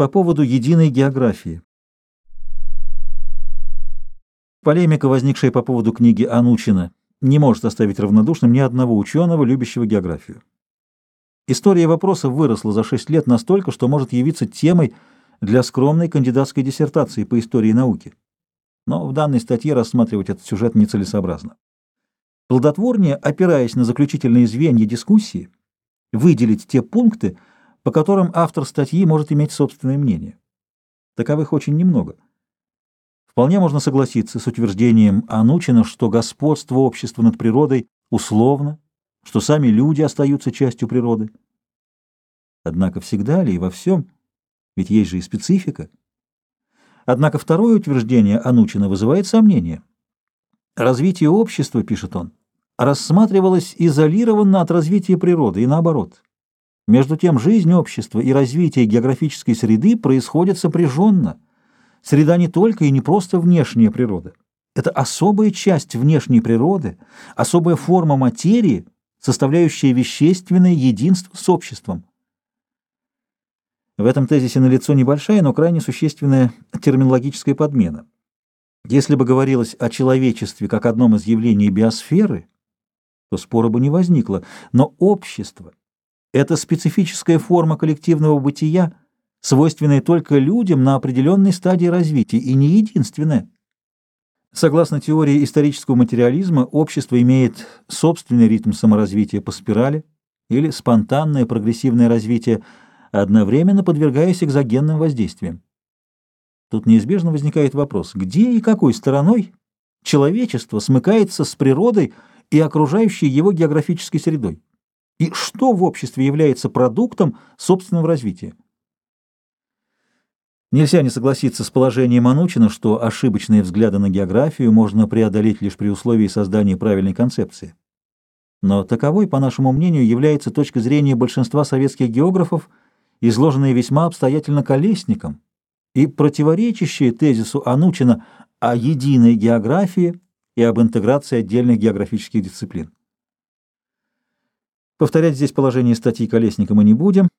По поводу единой географии. Полемика, возникшая по поводу книги Анучина, не может оставить равнодушным ни одного ученого, любящего географию. История вопроса выросла за шесть лет настолько, что может явиться темой для скромной кандидатской диссертации по истории науки. Но в данной статье рассматривать этот сюжет нецелесообразно. Плодотворнее, опираясь на заключительные звенья дискуссии, выделить те пункты, по которым автор статьи может иметь собственное мнение. Таковых очень немного. Вполне можно согласиться с утверждением Анучина, что господство общества над природой условно, что сами люди остаются частью природы. Однако всегда ли и во всем? Ведь есть же и специфика. Однако второе утверждение Анучина вызывает сомнения. Развитие общества, пишет он, рассматривалось изолированно от развития природы и наоборот. Между тем, жизнь общества и развитие географической среды происходят сопряженно. Среда не только и не просто внешняя природа. Это особая часть внешней природы, особая форма материи, составляющая вещественное единство с обществом. В этом тезисе налицо небольшая, но крайне существенная терминологическая подмена. Если бы говорилось о человечестве как одном из явлений биосферы, то спора бы не возникло, но общество это специфическая форма коллективного бытия, свойственная только людям на определенной стадии развития, и не единственная. Согласно теории исторического материализма, общество имеет собственный ритм саморазвития по спирали или спонтанное прогрессивное развитие, одновременно подвергаясь экзогенным воздействиям. Тут неизбежно возникает вопрос, где и какой стороной человечество смыкается с природой и окружающей его географической средой? И что в обществе является продуктом собственного развития? Нельзя не согласиться с положением Анучина, что ошибочные взгляды на географию можно преодолеть лишь при условии создания правильной концепции. Но таковой, по нашему мнению, является точка зрения большинства советских географов, изложенная весьма обстоятельно Колесником и противоречащая тезису Анучина о единой географии и об интеграции отдельных географических дисциплин. Повторять здесь положение статьи Колесника мы не будем.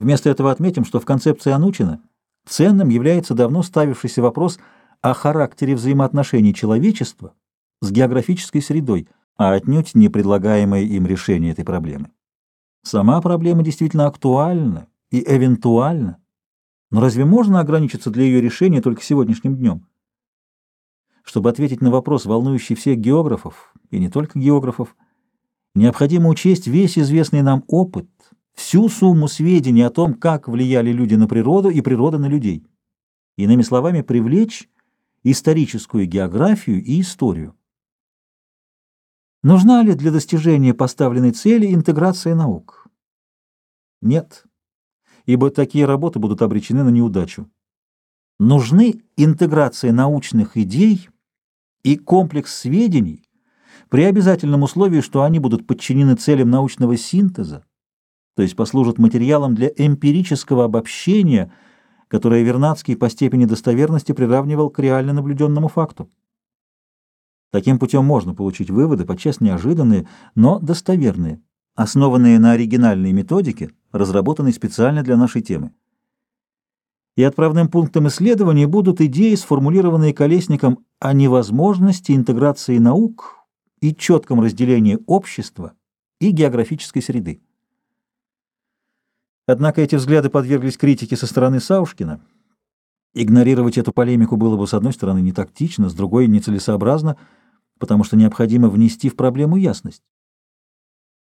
Вместо этого отметим, что в концепции Анучина ценным является давно ставившийся вопрос о характере взаимоотношений человечества с географической средой, а отнюдь не предлагаемое им решение этой проблемы. Сама проблема действительно актуальна и эвентуальна, но разве можно ограничиться для ее решения только сегодняшним днем? Чтобы ответить на вопрос, волнующий всех географов, и не только географов, необходимо учесть весь известный нам опыт, всю сумму сведений о том, как влияли люди на природу и природа на людей. Иными словами, привлечь историческую географию и историю. Нужна ли для достижения поставленной цели интеграция наук? Нет, ибо такие работы будут обречены на неудачу. Нужны интеграция научных идей и комплекс сведений, при обязательном условии, что они будут подчинены целям научного синтеза, то есть послужат материалом для эмпирического обобщения, которое Вернадский по степени достоверности приравнивал к реально наблюденному факту. Таким путем можно получить выводы, подчас неожиданные, но достоверные, основанные на оригинальной методике, разработанной специально для нашей темы. И отправным пунктом исследования будут идеи, сформулированные Колесником о невозможности интеграции наук и четком разделении общества и географической среды. Однако эти взгляды подверглись критике со стороны Саушкина. Игнорировать эту полемику было бы, с одной стороны, не тактично, с другой — нецелесообразно, потому что необходимо внести в проблему ясность.